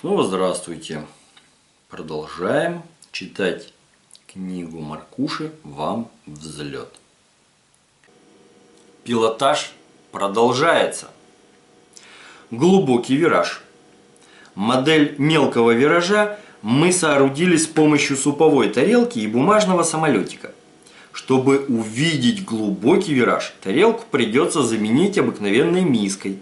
Снова здравствуйте. Продолжаем читать книгу Маркуши «Вам взлет». Пилотаж продолжается. Глубокий вираж. Модель мелкого виража мы соорудили с помощью суповой тарелки и бумажного самолетика. Чтобы увидеть глубокий вираж, тарелку придется заменить обыкновенной миской.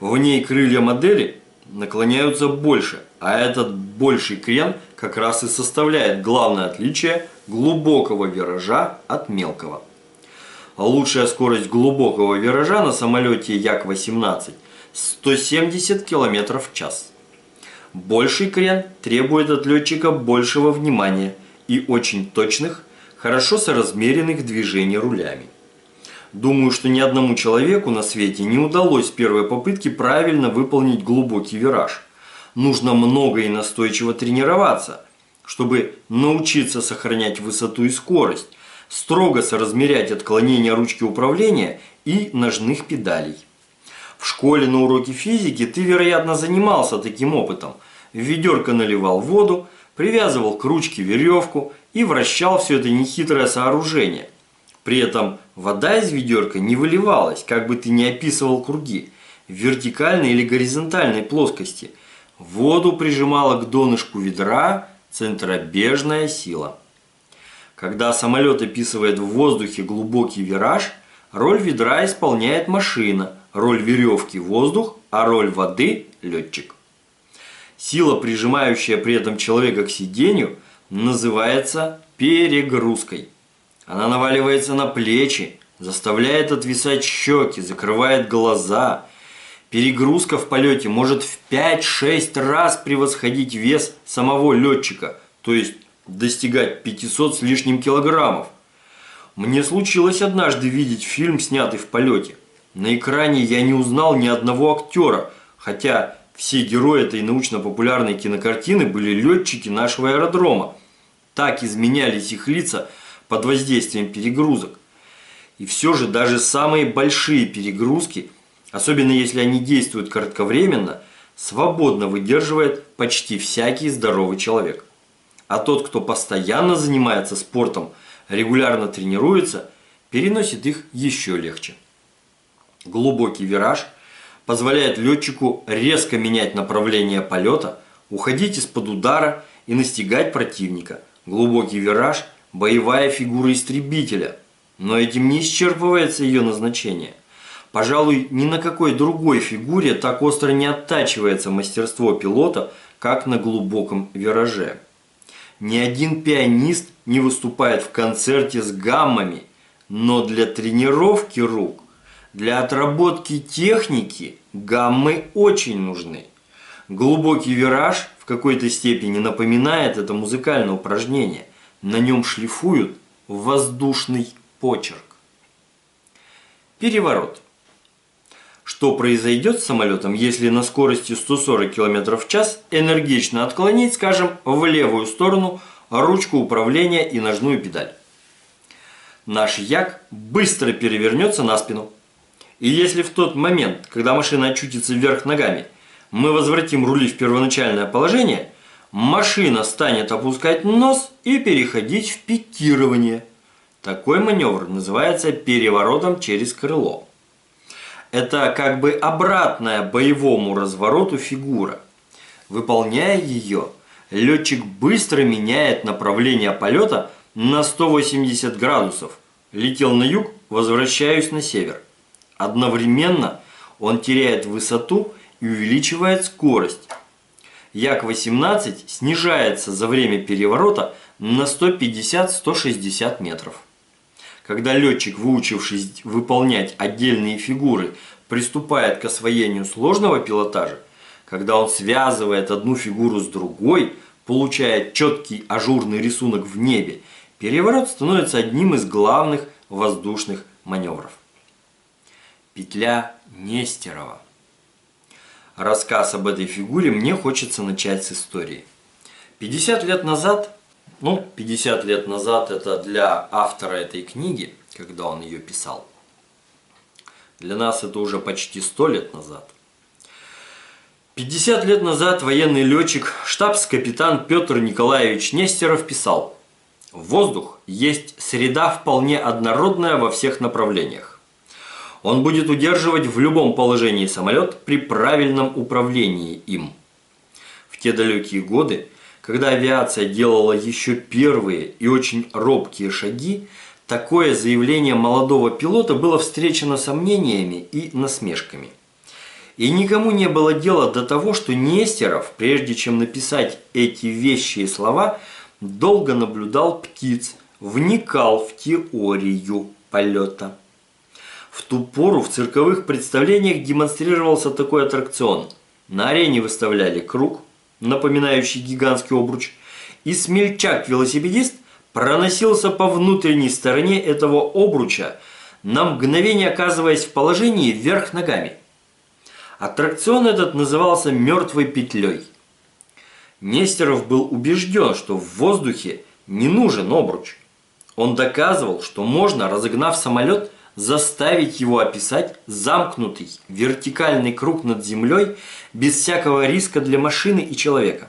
В ней крылья модели наклоняются больше, а этот больший крен как раз и составляет главное отличие глубокого виража от мелкого. Лучшая скорость глубокого виража на самолете Як-18 – 170 км в час. Больший крен требует от летчика большего внимания и очень точных, хорошо соразмеренных движений рулями. Думаю, что ни одному человеку на свете не удалось с первой попытки правильно выполнить глубокий вираж. Нужно много и настойчиво тренироваться, чтобы научиться сохранять высоту и скорость, строго соразмерять отклонения ручки управления и ножных педалей. В школе на уроке физики ты, вероятно, занимался таким опытом. В ведерко наливал воду, привязывал к ручке веревку и вращал все это нехитрое сооружение – при этом вода из ведерка не выливалась, как бы ты ни описывал круги, в вертикальной или горизонтальной плоскости. Воду прижимала к донышку ведра центробежная сила. Когда самолет описывает в воздухе глубокий вираж, роль ведра исполняет машина, роль веревки – воздух, а роль воды – летчик. Сила, прижимающая при этом человека к сиденью, называется перегрузкой – она наваливается на плечи, заставляет отвисать щеки, закрывает глаза. Перегрузка в полете может в 5-6 раз превосходить вес самого летчика, то есть достигать 500 с лишним килограммов. Мне случилось однажды видеть фильм, снятый в полете. На экране я не узнал ни одного актера, хотя все герои этой научно-популярной кинокартины были летчики нашего аэродрома. Так изменялись их лица – под воздействием перегрузок. И все же даже самые большие перегрузки, особенно если они действуют кратковременно, свободно выдерживает почти всякий здоровый человек. А тот, кто постоянно занимается спортом, регулярно тренируется, переносит их еще легче. Глубокий вираж позволяет летчику резко менять направление полета, уходить из-под удара и настигать противника. Глубокий вираж – боевая фигура истребителя, но этим не исчерпывается ее назначение. Пожалуй, ни на какой другой фигуре так остро не оттачивается мастерство пилота, как на глубоком вираже. Ни один пианист не выступает в концерте с гаммами, но для тренировки рук, для отработки техники гаммы очень нужны. Глубокий вираж в какой-то степени напоминает это музыкальное упражнение – на нем шлифуют воздушный почерк. Переворот. Что произойдет с самолетом, если на скорости 140 км в час энергично отклонить, скажем, в левую сторону ручку управления и ножную педаль? Наш як быстро перевернется на спину. И если в тот момент, когда машина очутится вверх ногами, мы возвратим рули в первоначальное положение – машина станет опускать нос и переходить в пикирование. Такой маневр называется переворотом через крыло. Это как бы обратная боевому развороту фигура. Выполняя ее, летчик быстро меняет направление полета на 180 градусов. Летел на юг, возвращаюсь на север. Одновременно он теряет высоту и увеличивает скорость. Як-18 снижается за время переворота на 150-160 метров. Когда летчик, выучившись выполнять отдельные фигуры, приступает к освоению сложного пилотажа, когда он связывает одну фигуру с другой, получает четкий ажурный рисунок в небе, переворот становится одним из главных воздушных маневров. Петля Нестерова рассказ об этой фигуре, мне хочется начать с истории. 50 лет назад, ну, 50 лет назад это для автора этой книги, когда он ее писал. Для нас это уже почти 100 лет назад. 50 лет назад военный летчик, штабс-капитан Петр Николаевич Нестеров писал «Воздух есть среда вполне однородная во всех направлениях. Он будет удерживать в любом положении самолет при правильном управлении им». В те далекие годы, когда авиация делала еще первые и очень робкие шаги, такое заявление молодого пилота было встречено сомнениями и насмешками. И никому не было дела до того, что Нестеров, прежде чем написать эти вещи и слова, долго наблюдал птиц, вникал в теорию полета. В ту пору в цирковых представлениях демонстрировался такой аттракцион. На арене выставляли круг, напоминающий гигантский обруч, и смельчак-велосипедист проносился по внутренней стороне этого обруча, на мгновение оказываясь в положении вверх ногами – Аттракцион этот назывался «Мертвой петлей». Нестеров был убежден, что в воздухе не нужен обруч. Он доказывал, что можно, разогнав самолет, заставить его описать замкнутый вертикальный круг над землей без всякого риска для машины и человека.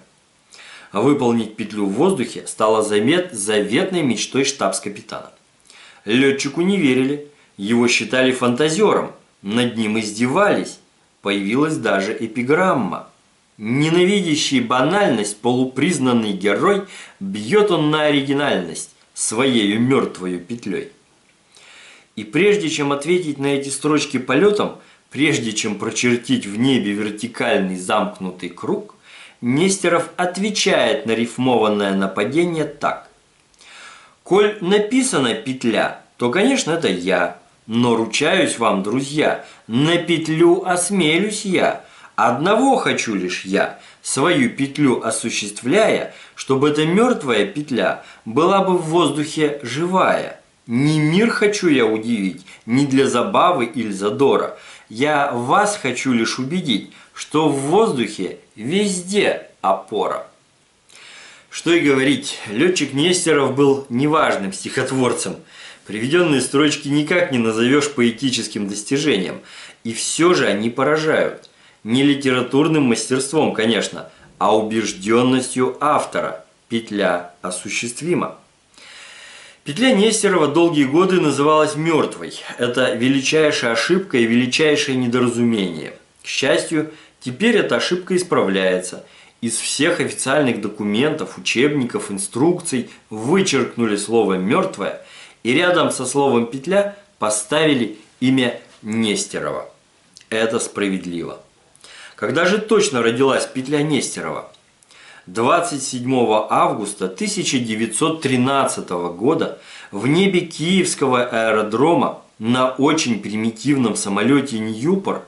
Выполнить петлю в воздухе стало замет заветной мечтой штабс-капитана. Летчику не верили, его считали фантазером, над ним издевались, появилась даже эпиграмма. Ненавидящий банальность полупризнанный герой бьет он на оригинальность своею мертвою петлей. И прежде чем ответить на эти строчки полетом, прежде чем прочертить в небе вертикальный замкнутый круг, Нестеров отвечает на рифмованное нападение так. «Коль написана петля, то, конечно, это я, но ручаюсь вам, друзья, на петлю осмелюсь я. Одного хочу лишь я, свою петлю осуществляя, чтобы эта мертвая петля была бы в воздухе живая. Не мир хочу я удивить, не для забавы или задора. Я вас хочу лишь убедить, что в воздухе везде опора. Что и говорить, летчик Нестеров был неважным стихотворцем – Приведенные строчки никак не назовешь поэтическим достижением, и все же они поражают. Не литературным мастерством, конечно, а убежденностью автора. Петля осуществима. Петля Нестерова долгие годы называлась мертвой. Это величайшая ошибка и величайшее недоразумение. К счастью, теперь эта ошибка исправляется. Из всех официальных документов, учебников, инструкций вычеркнули слово «мертвое» и рядом со словом «петля» поставили имя Нестерова. Это справедливо. Когда же точно родилась петля Нестерова? 27 августа 1913 года в небе Киевского аэродрома на очень примитивном самолете Ньюпор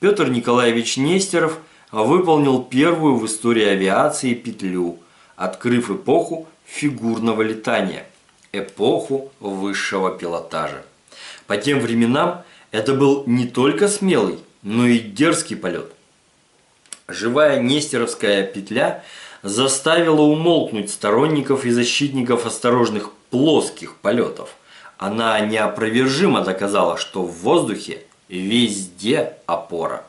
Петр Николаевич Нестеров выполнил первую в истории авиации петлю, открыв эпоху фигурного летания – эпоху высшего пилотажа. По тем временам это был не только смелый, но и дерзкий полет. Живая Нестеровская петля заставила умолкнуть сторонников и защитников осторожных плоских полетов. Она неопровержимо доказала, что в воздухе везде опора.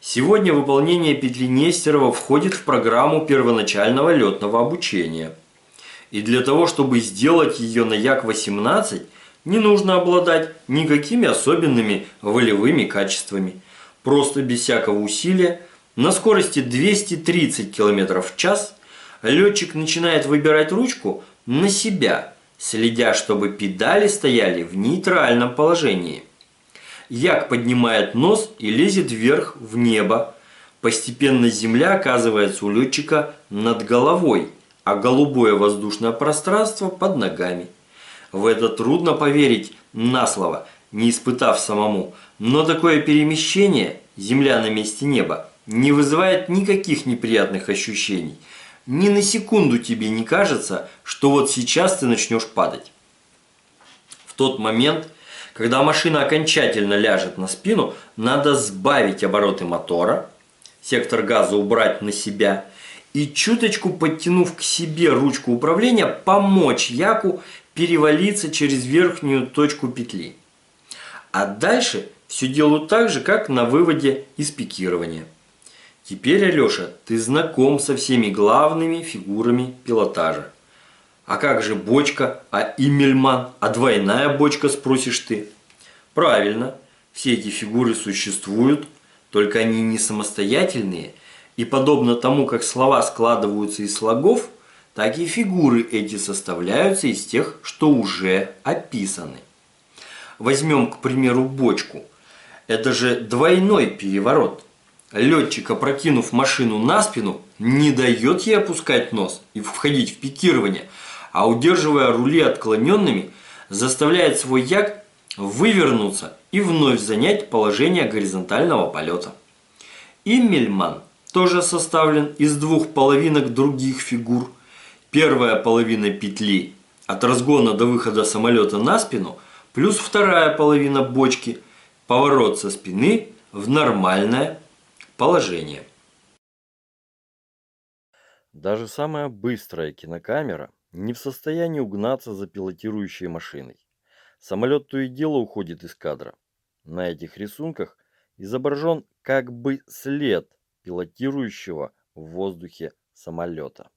Сегодня выполнение петли Нестерова входит в программу первоначального летного обучения – и для того, чтобы сделать ее на Як-18, не нужно обладать никакими особенными волевыми качествами. Просто без всякого усилия, на скорости 230 км в час, летчик начинает выбирать ручку на себя, следя, чтобы педали стояли в нейтральном положении. Як поднимает нос и лезет вверх в небо. Постепенно земля оказывается у летчика над головой – а голубое воздушное пространство под ногами. В это трудно поверить на слово, не испытав самому, но такое перемещение, земля на месте неба, не вызывает никаких неприятных ощущений. Ни на секунду тебе не кажется, что вот сейчас ты начнешь падать. В тот момент, когда машина окончательно ляжет на спину, надо сбавить обороты мотора, сектор газа убрать на себя – и чуточку подтянув к себе ручку управления, помочь Яку перевалиться через верхнюю точку петли. А дальше все делаю так же, как на выводе из пикирования. Теперь, Алеша, ты знаком со всеми главными фигурами пилотажа. А как же бочка, а Имельман, а двойная бочка, спросишь ты? Правильно, все эти фигуры существуют, только они не самостоятельные, и подобно тому, как слова складываются из слогов, так и фигуры эти составляются из тех, что уже описаны. Возьмем, к примеру, бочку. Это же двойной переворот. Летчик, опрокинув машину на спину, не дает ей опускать нос и входить в пикирование, а удерживая рули отклоненными, заставляет свой як вывернуться и вновь занять положение горизонтального полета. Иммельман тоже составлен из двух половинок других фигур. Первая половина петли от разгона до выхода самолета на спину, плюс вторая половина бочки – поворот со спины в нормальное положение. Даже самая быстрая кинокамера не в состоянии угнаться за пилотирующей машиной. Самолет то и дело уходит из кадра. На этих рисунках изображен как бы след пилотирующего в воздухе самолета.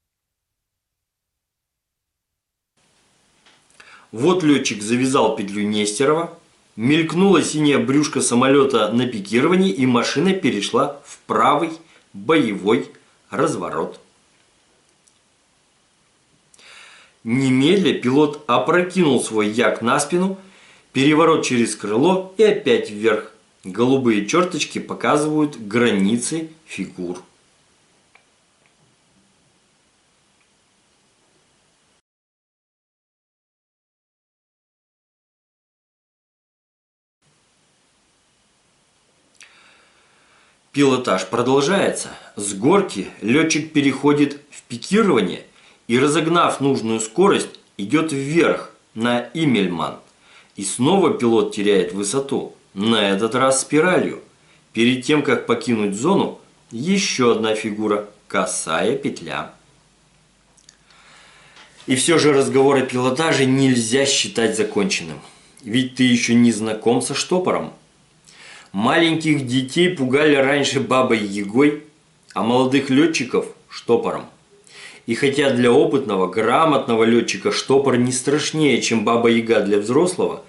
Вот летчик завязал петлю Нестерова, мелькнула синяя брюшка самолета на пикировании и машина перешла в правый боевой разворот. Немедля пилот опрокинул свой як на спину, переворот через крыло и опять вверх. Голубые черточки показывают границы фигур. Пилотаж продолжается. С горки летчик переходит в пикирование и, разогнав нужную скорость, идет вверх на Имельман. И снова пилот теряет высоту. На этот раз спиралью. Перед тем, как покинуть зону, еще одна фигура – косая петля. И все же разговор о пилотаже нельзя считать законченным. Ведь ты еще не знаком со штопором. Маленьких детей пугали раньше бабой Егой, а молодых летчиков – штопором. И хотя для опытного, грамотного летчика штопор не страшнее, чем баба Яга для взрослого,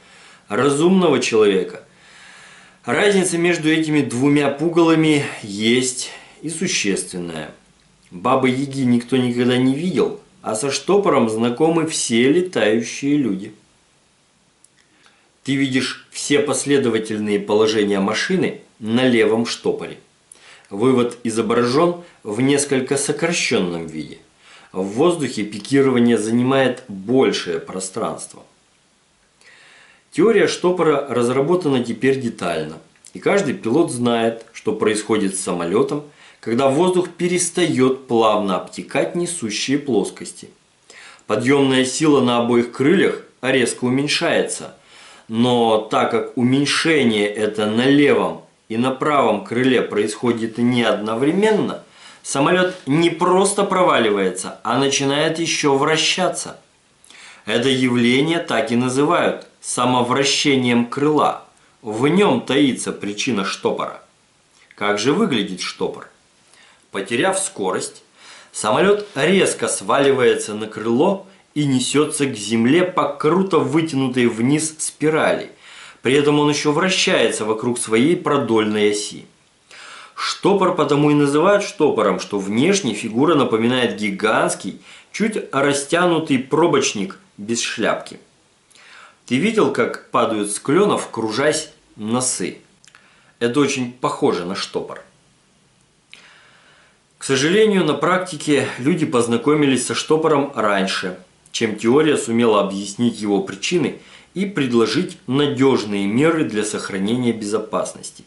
разумного человека Разница между этими двумя пугалами есть и существенная. Бабы Яги никто никогда не видел, а со штопором знакомы все летающие люди. Ты видишь все последовательные положения машины на левом штопоре. Вывод изображен в несколько сокращенном виде. В воздухе пикирование занимает большее пространство – Теория штопора разработана теперь детально, и каждый пилот знает, что происходит с самолетом, когда воздух перестает плавно обтекать несущие плоскости. Подъемная сила на обоих крыльях резко уменьшается, но так как уменьшение это на левом и на правом крыле происходит не одновременно, самолет не просто проваливается, а начинает еще вращаться. Это явление так и называют самовращением крыла. В нем таится причина штопора. Как же выглядит штопор? Потеряв скорость, самолет резко сваливается на крыло и несется к земле по круто вытянутой вниз спирали. При этом он еще вращается вокруг своей продольной оси. Штопор потому и называют штопором, что внешне фигура напоминает гигантский, чуть растянутый пробочник без шляпки. Ты видел, как падают с кленов, кружась носы? Это очень похоже на штопор. К сожалению, на практике люди познакомились со штопором раньше, чем теория сумела объяснить его причины и предложить надежные меры для сохранения безопасности.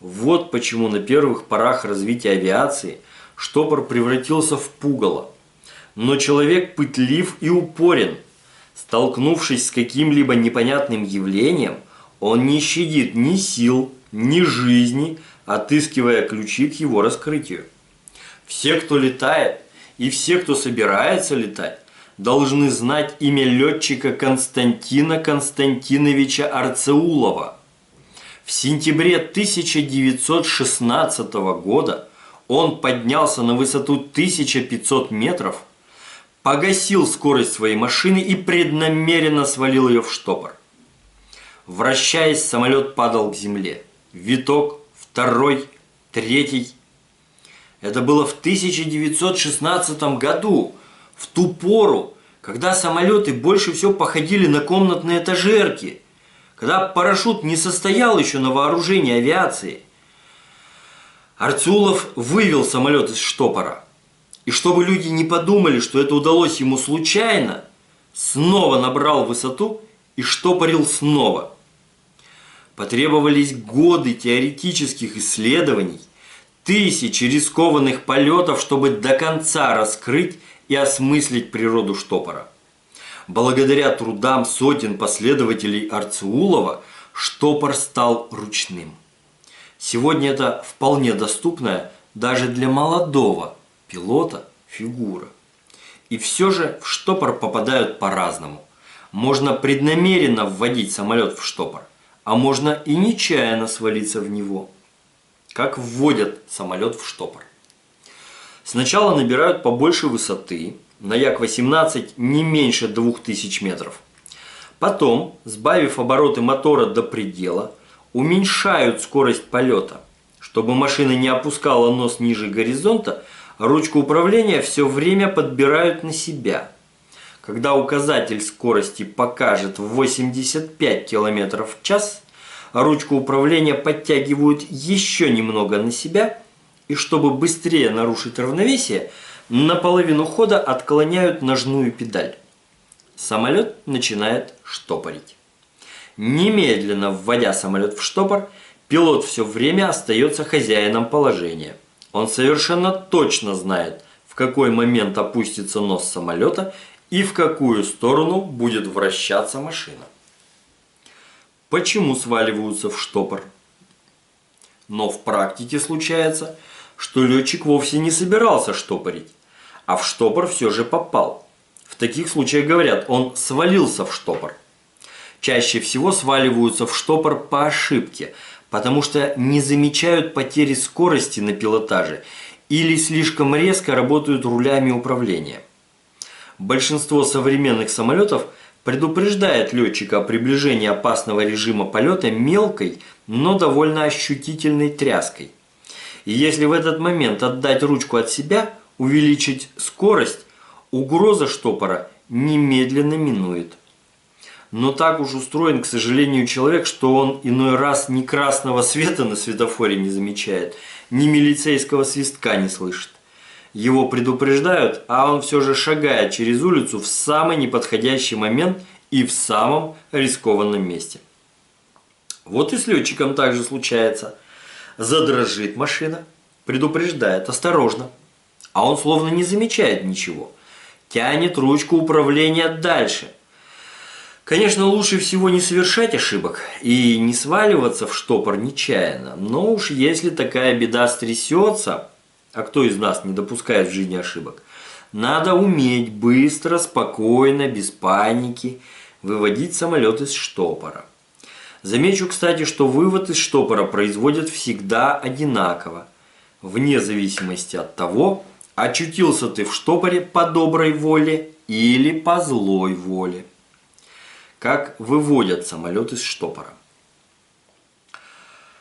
Вот почему на первых порах развития авиации штопор превратился в пугало. Но человек пытлив и упорен – Столкнувшись с каким-либо непонятным явлением, он не щадит ни сил, ни жизни, отыскивая ключи к его раскрытию. Все, кто летает, и все, кто собирается летать, должны знать имя летчика Константина Константиновича Арцеулова. В сентябре 1916 года Он поднялся на высоту 1500 метров, погасил скорость своей машины и преднамеренно свалил ее в штопор. Вращаясь, самолет падал к земле. Виток, второй, третий. Это было в 1916 году, в ту пору, когда самолеты больше всего походили на комнатные этажерки, когда парашют не состоял еще на вооружении авиации. Арцулов вывел самолет из штопора. И чтобы люди не подумали, что это удалось ему случайно, снова набрал высоту и штопорил снова. Потребовались годы теоретических исследований, тысячи рискованных полетов, чтобы до конца раскрыть и осмыслить природу штопора. Благодаря трудам сотен последователей Арцеулова штопор стал ручным. Сегодня это вполне доступная даже для молодого пилота фигура. И все же в штопор попадают по-разному. Можно преднамеренно вводить самолет в штопор, а можно и нечаянно свалиться в него. Как вводят самолет в штопор? Сначала набирают побольше высоты, на Як-18 не меньше 2000 метров. Потом, сбавив обороты мотора до предела, уменьшают скорость полета. Чтобы машина не опускала нос ниже горизонта, ручку управления все время подбирают на себя. Когда указатель скорости покажет 85 км в час, ручку управления подтягивают еще немного на себя, и чтобы быстрее нарушить равновесие, на половину хода отклоняют ножную педаль. Самолет начинает штопорить. Немедленно вводя самолет в штопор, пилот все время остается хозяином положения. Он совершенно точно знает, в какой момент опустится нос самолета и в какую сторону будет вращаться машина. Почему сваливаются в штопор? Но в практике случается, что летчик вовсе не собирался штопорить, а в штопор все же попал. В таких случаях говорят, он свалился в штопор чаще всего сваливаются в штопор по ошибке, потому что не замечают потери скорости на пилотаже или слишком резко работают рулями управления. Большинство современных самолетов предупреждает летчика о приближении опасного режима полета мелкой, но довольно ощутительной тряской. И если в этот момент отдать ручку от себя, увеличить скорость, угроза штопора немедленно минует. Но так уж устроен, к сожалению, человек, что он иной раз ни красного света на светофоре не замечает, ни милицейского свистка не слышит. Его предупреждают, а он все же шагает через улицу в самый неподходящий момент и в самом рискованном месте. Вот и с летчиком также случается. Задрожит машина, предупреждает, осторожно. А он словно не замечает ничего. Тянет ручку управления дальше – Конечно, лучше всего не совершать ошибок и не сваливаться в штопор нечаянно, но уж если такая беда стрясется, а кто из нас не допускает в жизни ошибок, надо уметь быстро, спокойно, без паники выводить самолет из штопора. Замечу, кстати, что вывод из штопора производят всегда одинаково, вне зависимости от того, очутился ты в штопоре по доброй воле или по злой воле как выводят самолет из штопора.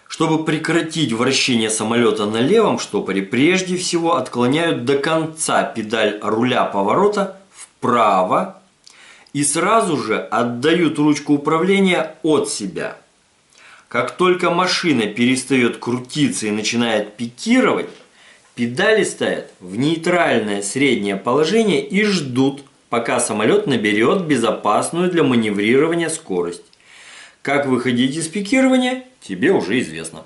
Чтобы прекратить вращение самолета на левом штопоре, прежде всего отклоняют до конца педаль руля поворота вправо и сразу же отдают ручку управления от себя. Как только машина перестает крутиться и начинает пикировать, педали ставят в нейтральное среднее положение и ждут, пока самолет наберет безопасную для маневрирования скорость. Как выходить из пикирования, тебе уже известно.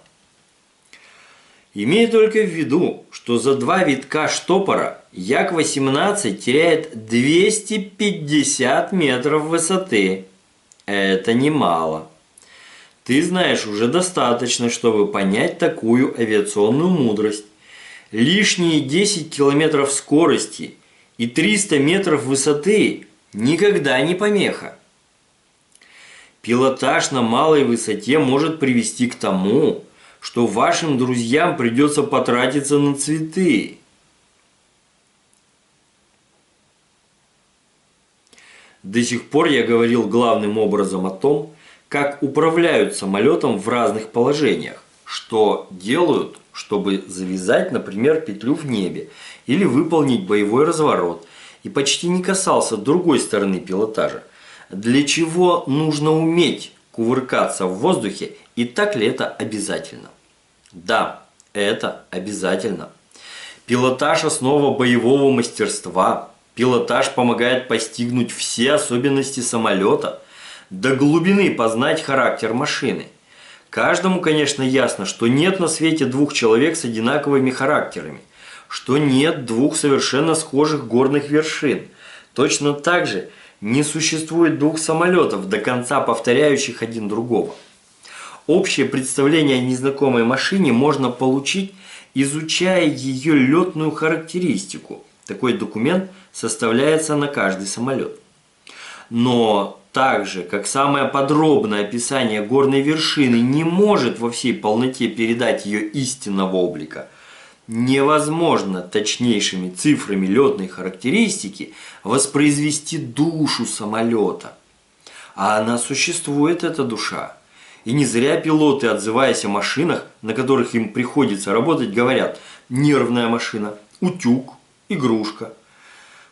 Имей только в виду, что за два витка штопора Як-18 теряет 250 метров высоты. Это немало. Ты знаешь уже достаточно, чтобы понять такую авиационную мудрость. Лишние 10 километров скорости – и 300 метров высоты никогда не помеха. Пилотаж на малой высоте может привести к тому, что вашим друзьям придется потратиться на цветы. До сих пор я говорил главным образом о том, как управляют самолетом в разных положениях, что делают, чтобы завязать, например, петлю в небе или выполнить боевой разворот, и почти не касался другой стороны пилотажа. Для чего нужно уметь кувыркаться в воздухе и так ли это обязательно? Да, это обязательно. Пилотаж – основа боевого мастерства. Пилотаж помогает постигнуть все особенности самолета, до глубины познать характер машины. Каждому, конечно, ясно, что нет на свете двух человек с одинаковыми характерами, что нет двух совершенно схожих горных вершин. Точно так же не существует двух самолетов, до конца повторяющих один другого. Общее представление о незнакомой машине можно получить, изучая ее летную характеристику. Такой документ составляется на каждый самолет. Но так же, как самое подробное описание горной вершины не может во всей полноте передать ее истинного облика, невозможно точнейшими цифрами летной характеристики воспроизвести душу самолета. А она существует, эта душа. И не зря пилоты, отзываясь о машинах, на которых им приходится работать, говорят «нервная машина», «утюг», «игрушка».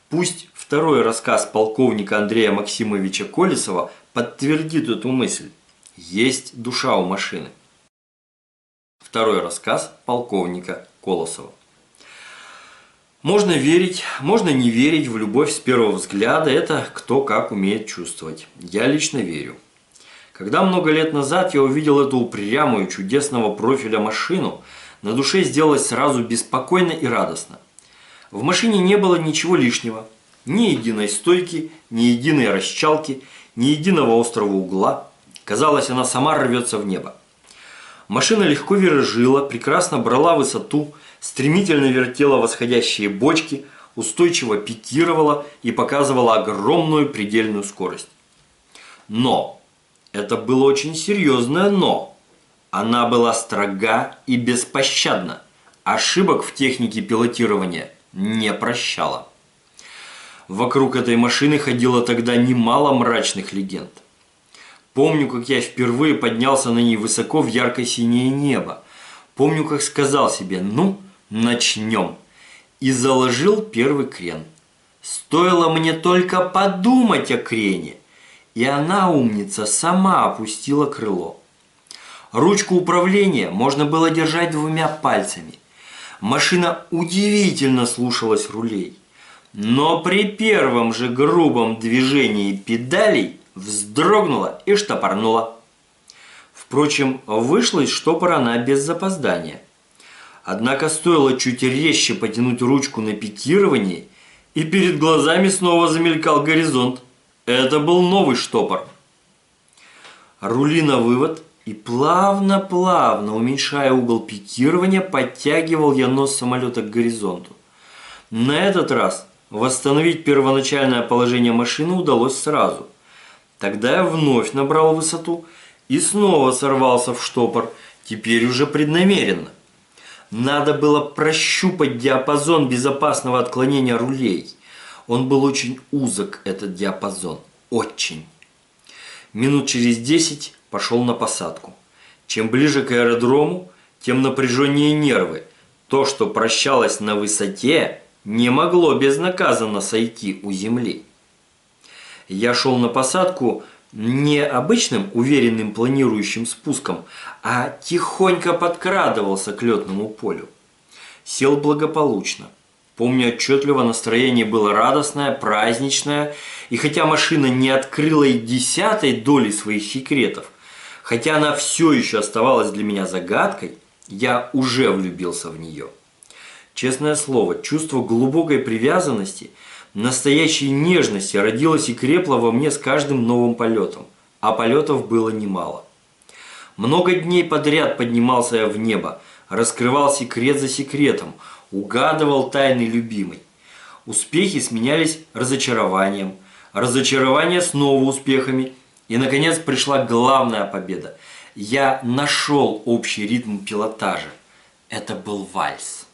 Пусть второй рассказ полковника Андрея Максимовича Колесова подтвердит эту мысль. Есть душа у машины. Второй рассказ полковника Колосова. Можно верить, можно не верить в любовь с первого взгляда, это кто как умеет чувствовать. Я лично верю. Когда много лет назад я увидел эту упрямую, чудесного профиля машину, на душе сделалось сразу беспокойно и радостно. В машине не было ничего лишнего. Ни единой стойки, ни единой расчалки, ни единого острого угла. Казалось, она сама рвется в небо. Машина легко виражила, прекрасно брала высоту, стремительно вертела восходящие бочки, устойчиво пикировала и показывала огромную предельную скорость. Но, это было очень серьезное но, она была строга и беспощадна, ошибок в технике пилотирования не прощала. Вокруг этой машины ходило тогда немало мрачных легенд. Помню, как я впервые поднялся на ней высоко в ярко-синее небо. Помню, как сказал себе «ну, начнем» и заложил первый крен. Стоило мне только подумать о крене, и она, умница, сама опустила крыло. Ручку управления можно было держать двумя пальцами. Машина удивительно слушалась рулей. Но при первом же грубом движении педалей вздрогнула и штопорнула. Впрочем, вышла из штопора она без запоздания. Однако стоило чуть резче потянуть ручку на пикировании, и перед глазами снова замелькал горизонт. Это был новый штопор. Рули на вывод, и плавно-плавно, уменьшая угол пикирования, подтягивал я нос самолета к горизонту. На этот раз восстановить первоначальное положение машины удалось сразу – Тогда я вновь набрал высоту и снова сорвался в штопор, теперь уже преднамеренно. Надо было прощупать диапазон безопасного отклонения рулей. Он был очень узок, этот диапазон. Очень. Минут через десять пошел на посадку. Чем ближе к аэродрому, тем напряженнее нервы. То, что прощалось на высоте, не могло безнаказанно сойти у земли я шел на посадку не обычным уверенным планирующим спуском, а тихонько подкрадывался к летному полю. Сел благополучно. Помню отчетливо, настроение было радостное, праздничное, и хотя машина не открыла и десятой доли своих секретов, хотя она все еще оставалась для меня загадкой, я уже влюбился в нее. Честное слово, чувство глубокой привязанности – Настоящей нежности родилась и крепла во мне с каждым новым полетом, а полетов было немало. Много дней подряд поднимался я в небо, раскрывал секрет за секретом, угадывал тайны любимой. Успехи сменялись разочарованием, разочарование снова успехами, и, наконец, пришла главная победа. Я нашел общий ритм пилотажа. Это был вальс.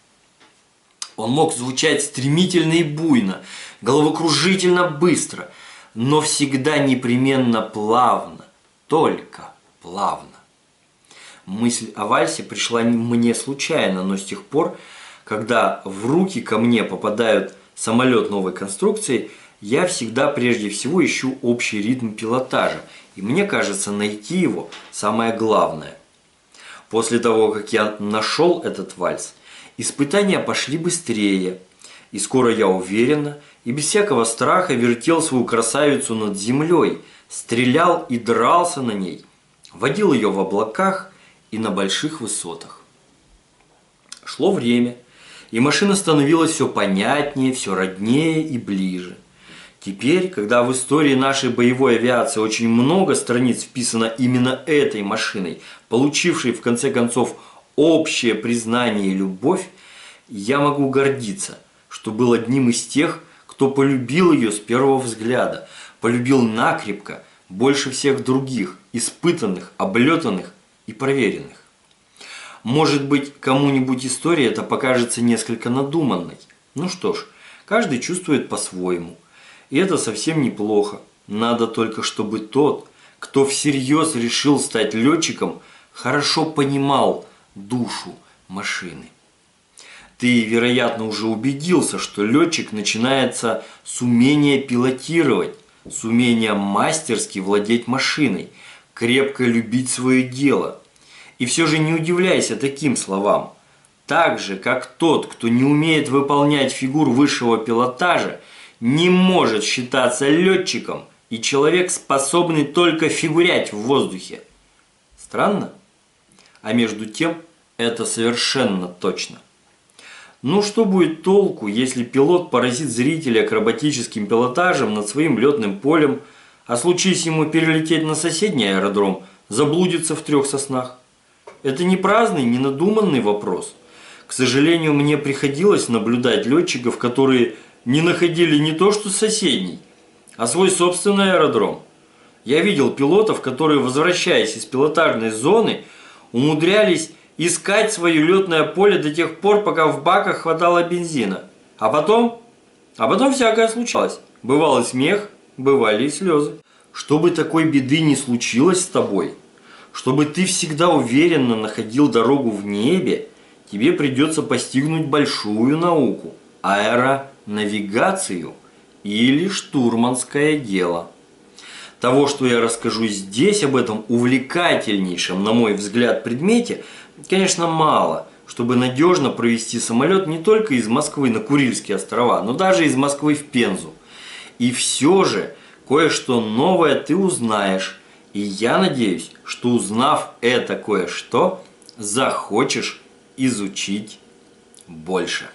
Он мог звучать стремительно и буйно, головокружительно быстро, но всегда непременно плавно, только плавно. Мысль о вальсе пришла мне случайно, но с тех пор, когда в руки ко мне попадают самолет новой конструкции, я всегда прежде всего ищу общий ритм пилотажа, и мне кажется, найти его самое главное. После того, как я нашел этот вальс, испытания пошли быстрее, и скоро я уверенно и без всякого страха вертел свою красавицу над землей, стрелял и дрался на ней, водил ее в облаках и на больших высотах. Шло время, и машина становилась все понятнее, все роднее и ближе. Теперь, когда в истории нашей боевой авиации очень много страниц вписано именно этой машиной, получившей в конце концов общее признание и любовь, я могу гордиться, что был одним из тех, кто полюбил ее с первого взгляда, полюбил накрепко, больше всех других, испытанных, облетанных и проверенных. Может быть, кому-нибудь история это покажется несколько надуманной. Ну что ж, каждый чувствует по-своему. И это совсем неплохо. Надо только, чтобы тот, кто всерьез решил стать летчиком, хорошо понимал душу машины. Ты, вероятно, уже убедился, что летчик начинается с умения пилотировать, с умения мастерски владеть машиной, крепко любить свое дело – и все же не удивляйся таким словам. Так же, как тот, кто не умеет выполнять фигур высшего пилотажа, не может считаться летчиком, и человек, способный только фигурять в воздухе. Странно? А между тем, это совершенно точно. Ну что будет толку, если пилот поразит зрителя акробатическим пилотажем над своим летным полем, а случись ему перелететь на соседний аэродром, заблудится в трех соснах? Это не праздный, не надуманный вопрос. К сожалению, мне приходилось наблюдать летчиков, которые не находили не то что соседний, а свой собственный аэродром. Я видел пилотов, которые, возвращаясь из пилотажной зоны, умудрялись искать свое летное поле до тех пор, пока в баках хватало бензина. А потом, а потом всякое случалось. Бывал и смех, бывали и слезы. Чтобы такой беды не случилось с тобой, чтобы ты всегда уверенно находил дорогу в небе, тебе придется постигнуть большую науку – аэронавигацию или штурманское дело. Того, что я расскажу здесь об этом увлекательнейшем, на мой взгляд, предмете, конечно, мало, чтобы надежно провести самолет не только из Москвы на Курильские острова, но даже из Москвы в Пензу. И все же кое-что новое ты узнаешь, и я надеюсь, что узнав это кое-что, захочешь изучить больше.